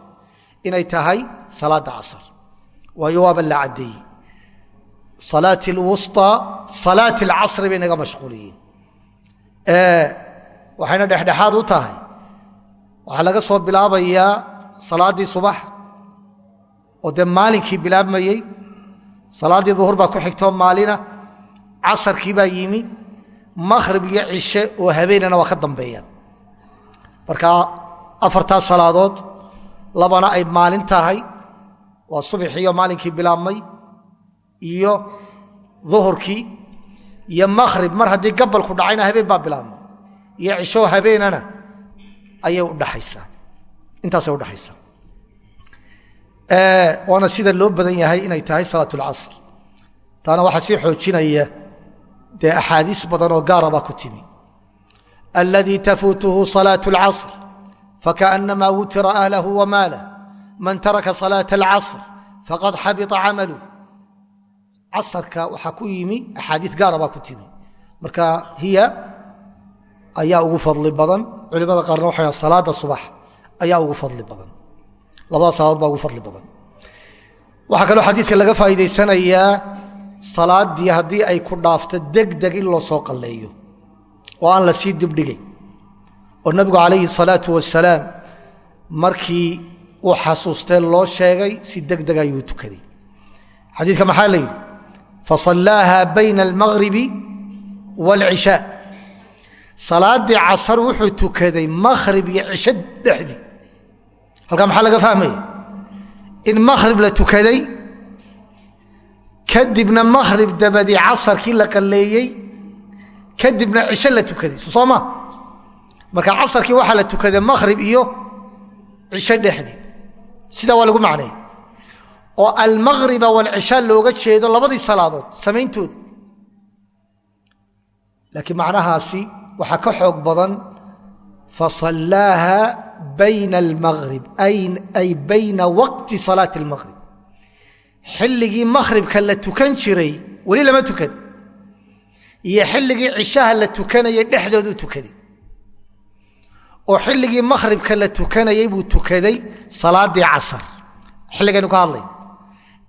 inay tahay salaadda casar waayo waaba la caddeeyey salaati اlwusطى salaati اlcasri bay naga mashquuliyeen waxayna dhexdhexaad u tahay waxaa laga soo bilaabayaa salaaddii subax oo dee maalinkii bilaabmayey salaaddii duhur baa ku xigtoo maalina casarkii baa yimi makhrib iyo cishe oo habeenana waa ka dambeeyaan marka afartaa salaadood labana ay maalin tahay waa subaxiiyo maalinkii bilaabmay iyo duhurkii iyo makhrib mar haddii gabalku dhacayna habeen baa bilaabmay iyo cishoo habeenana ayay udhaxaysaa intaasay udhaxaysaa waana sida loo badan yahay inay tahay salaat اlcasr taana waxaa sii xoojinaya dee axaadiis badan oo gaara baa ku timi aladii tafuutuhu salaaة اlcasr fakaأnama wutira ahlahu wamaalah man taraka salaaة اlcasr faqad xabita camaluh casarka waxaa ku yimi axaadiis gaara baa ku timi marka hiya ayaa ugu fadli badan culimada qaarna waxay salaada subax ayaa ugu fadli badan labada salaadood baa ugu fadli badan. Waxaa kaloo xadiidka laga faa'iidaysanayaa salaaddii haddii ay ku dhaafto degdeg in loo soo qalleeyo oo aan la sii dibdhigay oo nebigu calayhi salaatu wasalaam markii uu xasuustee loo sheegay si degdeg ayuu tukaday. Xadiidka maxaa la yidhi? Fasallaaha bayna almagribi waalcishaa salaaddii casar wuxuu tukaday makhrib iyo cisho dhexdii halkaa maxaa laga fahmaya in makhrib la tukaday kadibna makhrib dabadii casarkii la qalleeyey kadibna cisho la tukaday. So sooma? Marka casarkii waxaa la tukaday makhrib iyo cisho dhexdii sidaa waa lagu macneeyey oo almagriba waalcishaa looga jeedo labadii salaadood samayntooda laakiin macnahaasi waxaa ka xoog badan fasallaaha bayna almagrib ay bayna waqti salaati almagrib xilligii makhribka la tukan jiray weli lama tukan iyo xilligii cishaha la tukanayay dhexdoodu tukaday oo xilligii makhribka la tukanayay buu tukaday salaaddii casar xilligaynu ka hadlay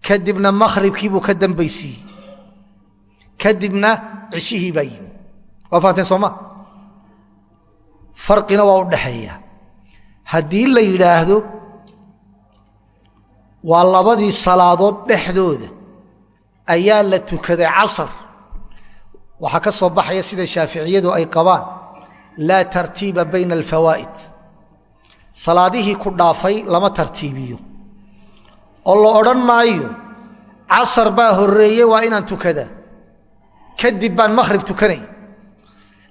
kadibna makhribkii buu ka dambaysiiyey kadibna cishihii baa yimi waa fahamteen sooma farqina waa u dhaxeeya haddii la yidhaahdo waa labadii salaadood dhexdooda ayaa la tukaday casar. Waxaa ka soo baxaya sida shaaficiyadu ay qabaan laa tartiiba bayna alfawaa'id. Salaadihii ku dhaafay lama tartiibiyo. Oo la odhan maayo casar baa horreeye waa inaan tukadaa. Kadib baan makhrib tukanay.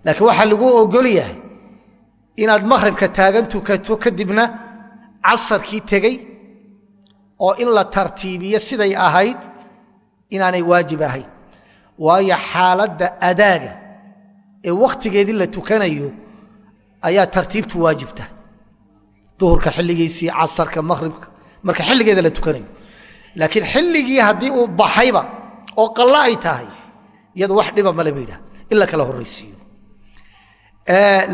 Laakiin waxaa lagu ogol yahay inaad makhribka taagan tukato kadibna casarkii tegey oo in la tartiibiyo siday ahayd inaanay waajib ahayn. Waayo xaaladda adaaga ee wakhtigeedii la tukanayo ayaa tartiibtu waajibta duhurka xilligiisii casarka makhribka marka xilligeeda la tukanayo. Laakiin xilligii haddii uu baxayba oo qallo ay tahay iyadu wax dhiba male ba in la kala horraysiiyo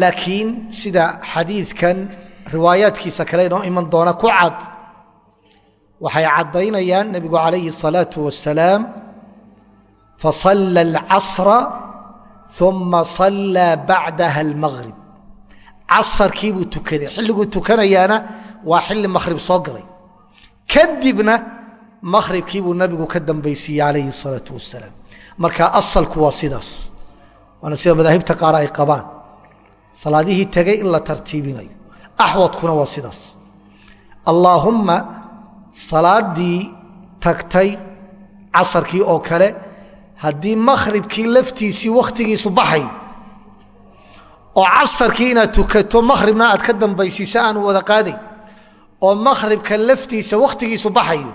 laakiin sida xadiidkan riwaayaadkiisa kale inoo iman doona ku cad waxay caddaynayaan nebigu calayhi الsalaaةu wasalaam fasala اlcasra uma sallaa bacdaha اlmagrib casarkii buu tukaday xilliguu tukanayaana waa xilli makhrib soo galay kadibna makhribkii buu nabigu ka dambaysiiyey calayhi الsalaaةu wasalaam marka asalku waa sidaas waana sida madaahibta qaar ay qabaan salaadihii tegay in la tartiibinayo. Axwadkuna waa sidaas. Allaahumma salaaddii tagtay casarkii oo kale haddii makhribkii laftiisii wakhtigiisu baxay oo casarkii inaad tukato makhribna aad ka dambaysiisa aanu wada qaadayn oo makhribka laftiisa wakhtigiisu baxayo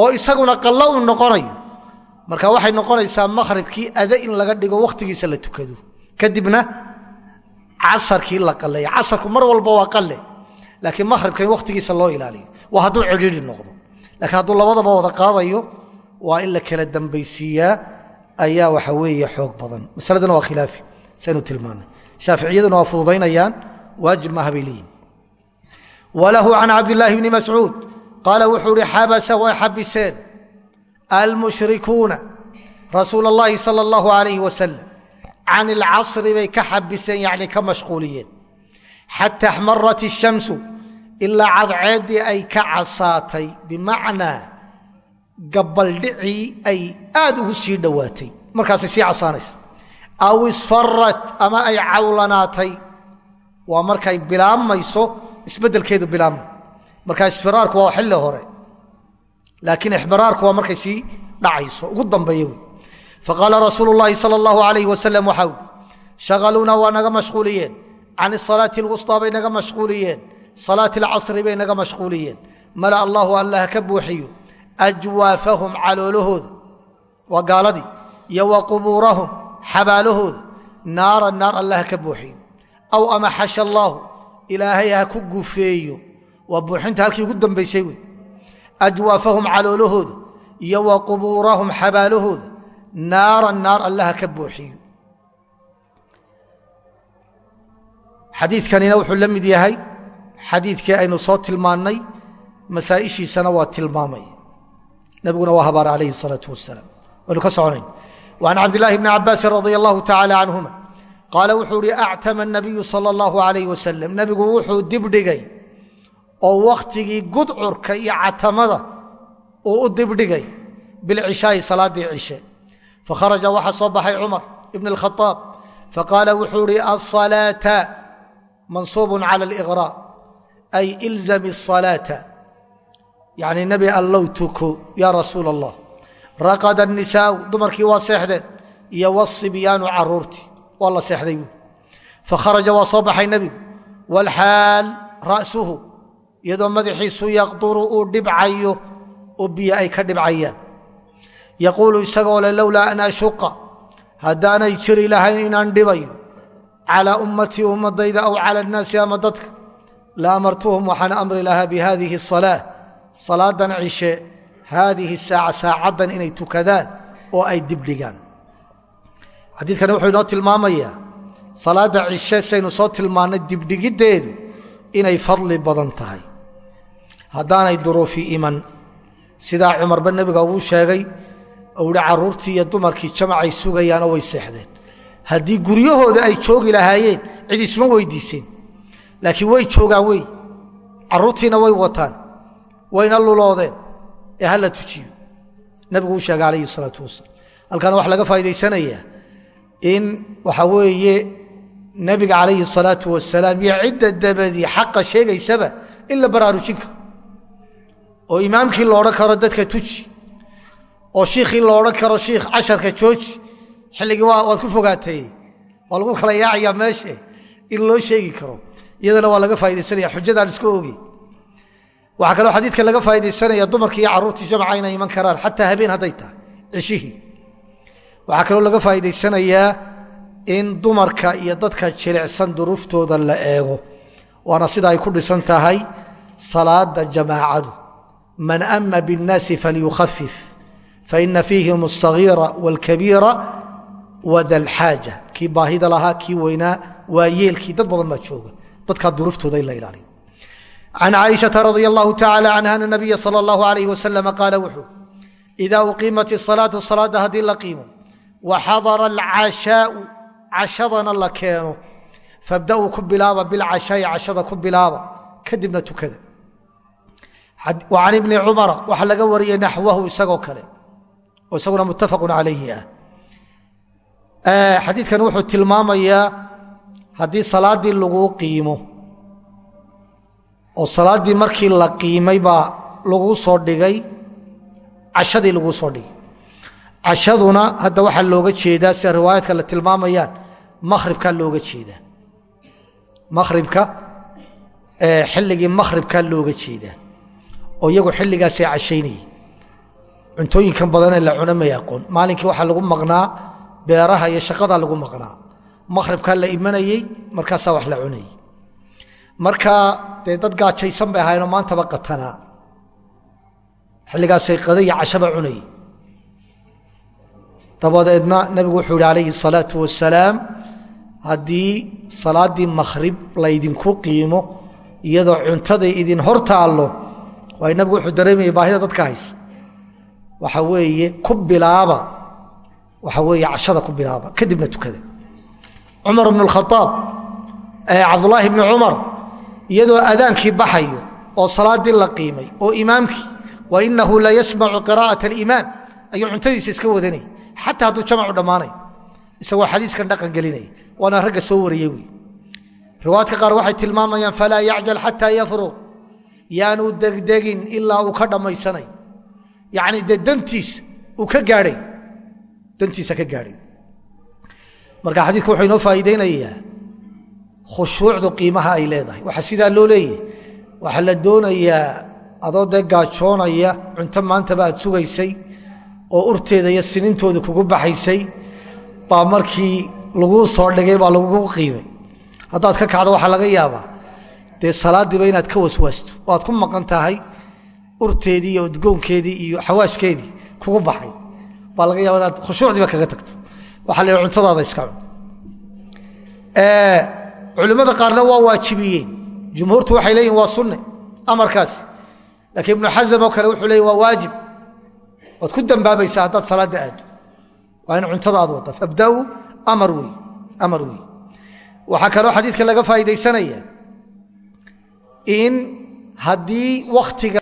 oo isaguna qallo u noqonayo marka waxay noqonaysaa makhribkii ada in laga dhigo wakhtigiisa la tukado. Kadibna casarkii la aleeya casarku mar walba waa ale laakiin mahribka in wakhtigiisa loo ilaaliyo. Waa hadduu cidhiiri noqdo. Laakiin hadduu labadaba wada qaadayo waa in la kala dambaysiiyaa ayaa waxa weeye xoog badan. Masaladana waa khilaafi saynu tilmaanay shaaficiyaduna waa fududaynayaan waajib maaha bay leeyihiin walahu can cabdilaahi bni mascuud qaala wuxuu ihi xabasa way xabiseen almushrikuuna rasuul اllaahi sal اllahu alayh wasalam can ilcasri bay ka xabiseen yani ka mashquuliyeen xata axmarat الshamsu ilaa cadceeddii ay ka casaatay bimacnaa gabaldhicii ay aad ugu sii dhowaatay markaasay sii casaanaysa aw isfarat ama ay cawlanaatay waa markay bilaabmayso isbeddelkeedu bilaabmay marka isfiraarku waa xilli hore laakiin ixbiraarku waa markay sii dhacayso ugu dambeeya faqaala rasuulu llaahi sala allahu alayh wasalam waxaa ui shaqaluuna waa naga mashquuliyeen can isalaati alwusطaa bay naga mashquuliyeen salaati alcasri bay naga mashquuliyeen mala allahu allah ka buuxiyo ajwaafahum caloolahooda waa gaaladii iyo wa qubuurahum xabaalahooda naara naar allah ka buuxiyo aw ama xasha allaahu ilaahay ha ku gufeeyo waa buuxinta halkii naara naar allah ka buuxiyo xadiidkanina wuxuu la mid yahay xadiidkii aynu soo tilmaannay masaa'ishiisana waa tilmaamaya nabiguna waa habaar calayhi الsalaaةu wasalaam waynu ka soconayn وعan cabdالlahi bni cabaasin radي اllahu tacalى canهuma qaala wuxuu ihi actama الnabiyu salى اllahu عalayh wasalam nebigu wuxuu dibdhigay oo wakhtigii gudcurka iyo catamada uu u dibdhigay bilcishaa'i salaaddii cishe fakharaja waxaa soo baxay cumar ibn اlkhaaab faqaala wuxuu ihi aلصalaaةa mansuub calى اlإغrاء ay ilzami الصalaaةa yacni nebi allow tuko yaa rasuul allah raqada الnisaa'u dumarkii waa seexdeen iyo wالصibyaanu caruurtii waa la seexday buuri fakharaja waa soo baxay nebigu wاlxaal ra'suhu iyadoo madaxiisu yaqduru uu dhibcayo oo biyo ay ka dhibcayaan yaquulu isagoo leh lowlaa an ashuqa haddaanay jiri lahayn inaan dhibayo calaa ummatii ummadayda aw cala annaasi ama dadka la amartuhum waxaan amri lahaa bi haadihi asalaa salaadan cishe haadihi saaca saacaddan inay tukadaan oo ay dibdhigaan xadiidkani wuxuu inoo tilmaamayaa salaadda cishe saynu soo tilmaannay dibdhigiddeedu inay fadli badan tahay haddaanay duruufi iman sidaa cumarba nebiga uu sheegay uu ihi carruurtii iyo dumarkii jamacay sugayaanoo way seexdeen. Haddii guryahooda ay joogi lahaayeen cid isma weydiiseen. Laakiin way joogaan wey carruurtiina way wataan. Wayna luloodeen. Ee ha la tujiyo. Nebigu uu sheegay calayhi isalaatu wasalaam. Halkana waxaa laga faa'idaysanayaa in waxaa weeye nebiga calayhi الsalaatu wasalaam iyo cidda dabadii xaqa sheegaysaba in la baraarujin karo oo imaamkii la odhan karo dadka tuji oo shiikhii la odhan karo shiikh casharka jooji xilligii waad ku fogaatay. Waa lagu kala yaacayaa meeshe in loo sheegi karo. Iyadana waa laga faa'idaysanaya xujadaan isku oge waxaa kaloo xadiidka laga faa'idaysanaya dumarkii iyo carruurtii jamca inay iman karaan xataa habeen hadday tahay cishihii waxaa kaloo laga faa'idaysanayaa in dumarka iyo dadka jilicsan duruuftooda la eego. Waana sida ay ku dhisan tahay salaada jamaacadu. Man ama biاnnaasi falyukhafif faina fiihim asagiira wاlkabiira wadalxaaja kii baahida lahaa kii weynaa waa yeelkii dad badan baa jooga dadkaa duruftooda in la ilaaliyo can caaishaa radia allahu tacala canha ana nabiya sala allahu alayh wasalama qaala wuxuu idaa uqiimat isalaatu salaadda haddii la qiimo wa xadara alcashaau cashadana la keeno fabda'uu ku bilaaba bilcashaa'i cashada ku bilaaba kadibna tukada can ibni cumara waxaa laga wariyey naxwahu isagoo kale oo isaguna muttafaqun calayhi ah. Xadiidkan wuxuu tilmaamayaa haddii salaaddii laguu qiimo oo salaaddii markii la qiimay baa laguu soo dhigay cashadii laguu soo dhigay. Cashaduna hadda waxaa looga jeedaa sida riwaayaadka la tilmaamayaan makhribkaa looga jeedaa. Makribka xilligii makhribkaa looga jeedaa. Oo iyagu xilligaasay cashaynayay cuntooyinkan badanee la cuna may aqoon maalinkii waxaa lagu maqnaa beeraha iyo shaqadaa lagu maqnaa. Makhribkaa la imanayey markaasaa wax la cunayay marka dee dad gaajaysan bay ahaynoo maantaba qatanaa xilligaasay qada iyo cashaba cunayay dabadeedna nebigu wuxuu yihi calayhi salaau wasalaam haddii salaaddii makhrib laydinku qiimo iyadoo cuntaday idin hor taallo waay nabigu wuxuu dareemayay baahida dadka haysa waxa weeye ku bilaaba waxa weeye cashada ku bilaaba kadibna tukada. Cumar bnu khaaab cabdulaahi bni cumar iyadoo adaankii baxayo oo salaaddii la qiimay oo imaamkii wa inahu la yasmacu qiraa'at aliimaam ayuu cuntadiisa iska wadanayay xataa hadduu jamacu dhammaanay. Isagoo xadiiskan dhaqan gelinaya waana ragga soo wariyey wey riwaayadka qaar waxay tilmaamayaan falaa yacjal xataa yafruq. Yaanu degdegin ilaa uu ka dhammaysanay yacni dee dantiisa uu ka gaadhay. Dantiisa ka gaadhay. Marka xadiidku wuxuu inoo faa'iideynayaa khushuucdu qiimaha ay leedahay. Waxaa sidaa loo leeyahy waxaa la doonayaa adoo dee gaajoonaya cunto maantaba aad sugaysay oo urteeda iyo sinintooda kugu baxaysay baa markii laguu soo dhigay baa lagugu qiimay. Haddaad ka kacdo waxaa laga yaabaa dee salaadiiba inaad ka waswaasto. Oo aad ku maqan tahay urteedii iyo udgoonkeedii iyo xawaashkeedii kugu baxay. Baa laga yaaba inaad khushuucdiiba kaga tagto. Waxaa la cuntadaada iska culimmada qaarna waa waajibiyeen. Jumhuurtu waxay leeyihiin waa sunne amarkaasi. Laakiin ibnu xasam oo kale wuxuu leey waa waajib. Waad ku dambaabaysaa haddaad salaadda aaddo waa in cuntada aad wadda fabda'uu amar wey amar wey waxaa kaloo xadiidka laga faa'iidaysanaya in haddii wakhtiga